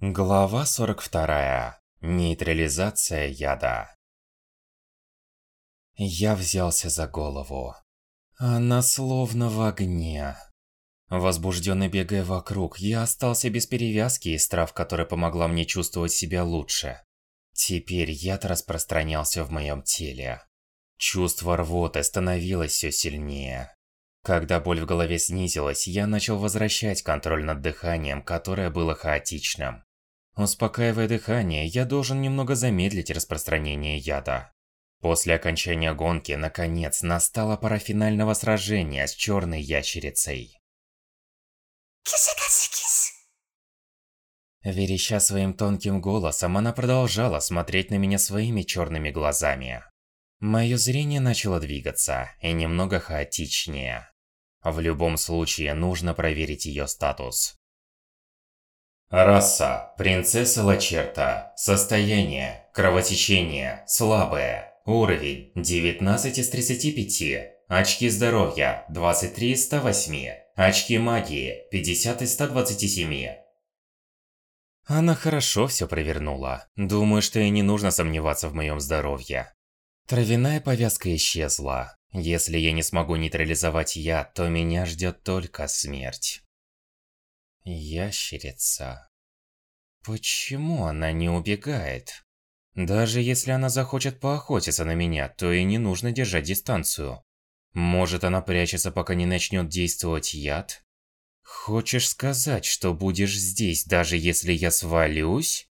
Глава 42. Нейтрализация яда. Я взялся за голову. Она словно в огне. Возбужденно бегая вокруг, я остался без перевязки из трав, которая помогла мне чувствовать себя лучше. Теперь яд распространялся в моем теле. Чувство рвоты становилось все сильнее. Когда боль в голове снизилась, я начал возвращать контроль над дыханием, которое было хаотичным. Успокаивая дыхание, я должен немного замедлить распространение яда. После окончания гонки, наконец, настала пора финального сражения с черной ящерицей. Вереща своим тонким голосом, она продолжала смотреть на меня своими черными глазами. Мое зрение начало двигаться, и немного хаотичнее. В любом случае, нужно проверить ее статус. Раса – принцесса Лачерта. Состояние – кровотечение, слабое. Уровень – 19 из 35. Очки здоровья – 23 из 108. Очки магии – 50 из 127. Она хорошо все провернула. Думаю, что ей не нужно сомневаться в моем здоровье. Травяная повязка исчезла. Если я не смогу нейтрализовать яд, то меня ждет только смерть. Ящерица. Почему она не убегает? Даже если она захочет поохотиться на меня, то и не нужно держать дистанцию. Может, она прячется, пока не начнет действовать яд? Хочешь сказать, что будешь здесь, даже если я свалюсь?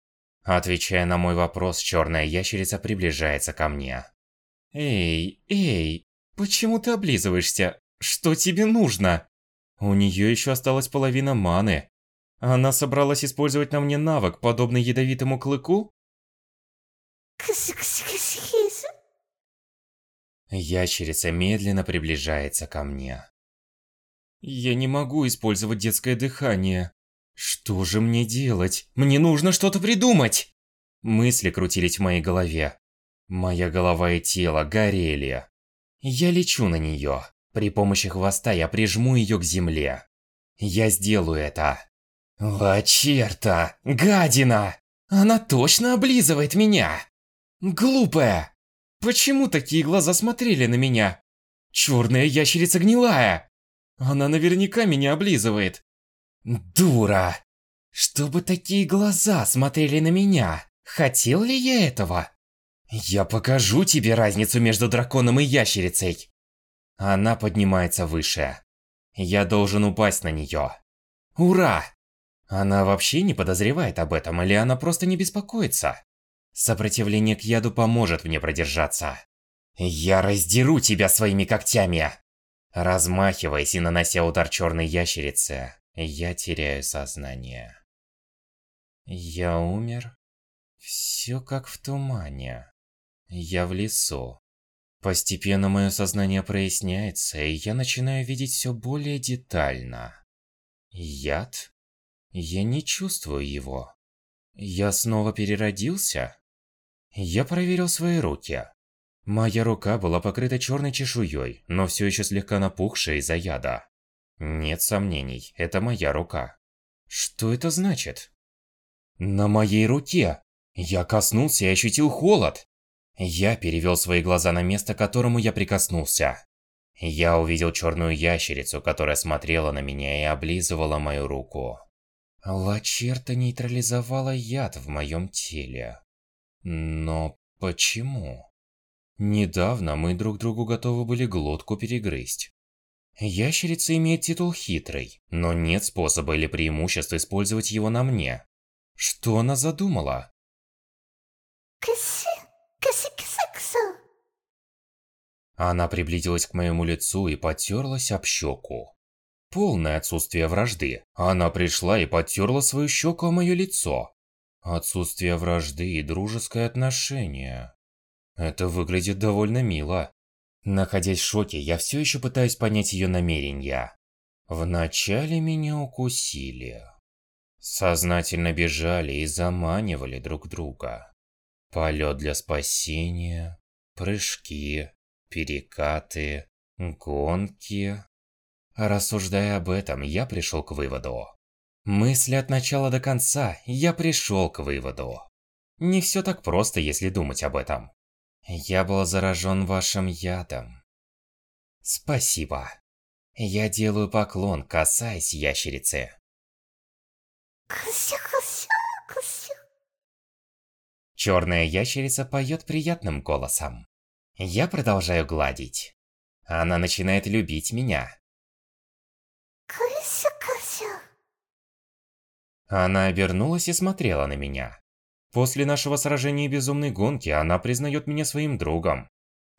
Отвечая на мой вопрос, черная ящерица приближается ко мне. Эй, эй, почему ты облизываешься? Что тебе нужно? У нее еще осталась половина маны. Она собралась использовать на мне навык, подобный ядовитому клыку? Ящерица медленно приближается ко мне. Я не могу использовать детское дыхание. Что же мне делать? Мне нужно что-то придумать! Мысли крутились в моей голове. Моя голова и тело горели. Я лечу на нее. При помощи хвоста я прижму ее к земле. Я сделаю это. Лачерта! Гадина! Она точно облизывает меня! Глупая! Почему такие глаза смотрели на меня? Черная ящерица гнилая! Она наверняка меня облизывает. Дура! Чтобы такие глаза смотрели на меня, хотел ли я этого? Я покажу тебе разницу между драконом и ящерицей. Она поднимается выше. Я должен упасть на нее. Ура! Она вообще не подозревает об этом, или она просто не беспокоится? Сопротивление к яду поможет мне продержаться. Я раздеру тебя своими когтями! Размахиваясь и нанося удар черной ящерице, я теряю сознание. Я умер? Все как в тумане. Я в лесу. Постепенно мое сознание проясняется, и я начинаю видеть все более детально. Яд? Я не чувствую его. Я снова переродился? Я проверил свои руки. Моя рука была покрыта черной чешуей, но все еще слегка напухшая из-за яда. Нет сомнений, это моя рука. Что это значит? На моей руке! Я коснулся и ощутил холод. Я перевел свои глаза на место, к которому я прикоснулся. Я увидел черную ящерицу, которая смотрела на меня и облизывала мою руку. Лачерта нейтрализовала яд в моем теле. Но почему? Недавно мы друг другу готовы были глотку перегрызть. Ящерица имеет титул хитрый, но нет способа или преимущества использовать его на мне. Что она задумала? Она приблизилась к моему лицу и потерлась об щеку. Полное отсутствие вражды. Она пришла и потерла свою щеку о мое лицо. Отсутствие вражды и дружеское отношение. Это выглядит довольно мило. Находясь в шоке, я все еще пытаюсь понять ее намерения. Вначале меня укусили. Сознательно бежали и заманивали друг друга. Полет для спасения, прыжки, перекаты, гонки. Рассуждая об этом, я пришел к выводу. Мысли от начала до конца, я пришел к выводу. Не все так просто, если думать об этом. Я был заражен вашим ядом. Спасибо. Я делаю поклон, касаясь ящерицы. Черная ящерица поет приятным голосом. Я продолжаю гладить. Она начинает любить меня. Она обернулась и смотрела на меня. После нашего сражения безумной гонки она признает меня своим другом.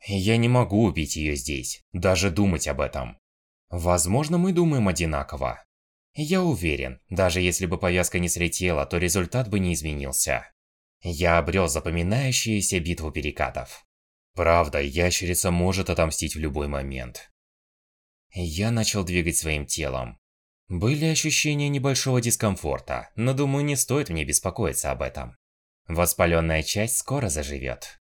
Я не могу убить ее здесь, даже думать об этом. Возможно, мы думаем одинаково. Я уверен, даже если бы повязка не слетела, то результат бы не изменился. Я обрел запоминающуюся битву перекатов. Правда, ящерица может отомстить в любой момент. Я начал двигать своим телом. Были ощущения небольшого дискомфорта, но думаю, не стоит мне беспокоиться об этом. Воспаленная часть скоро заживет.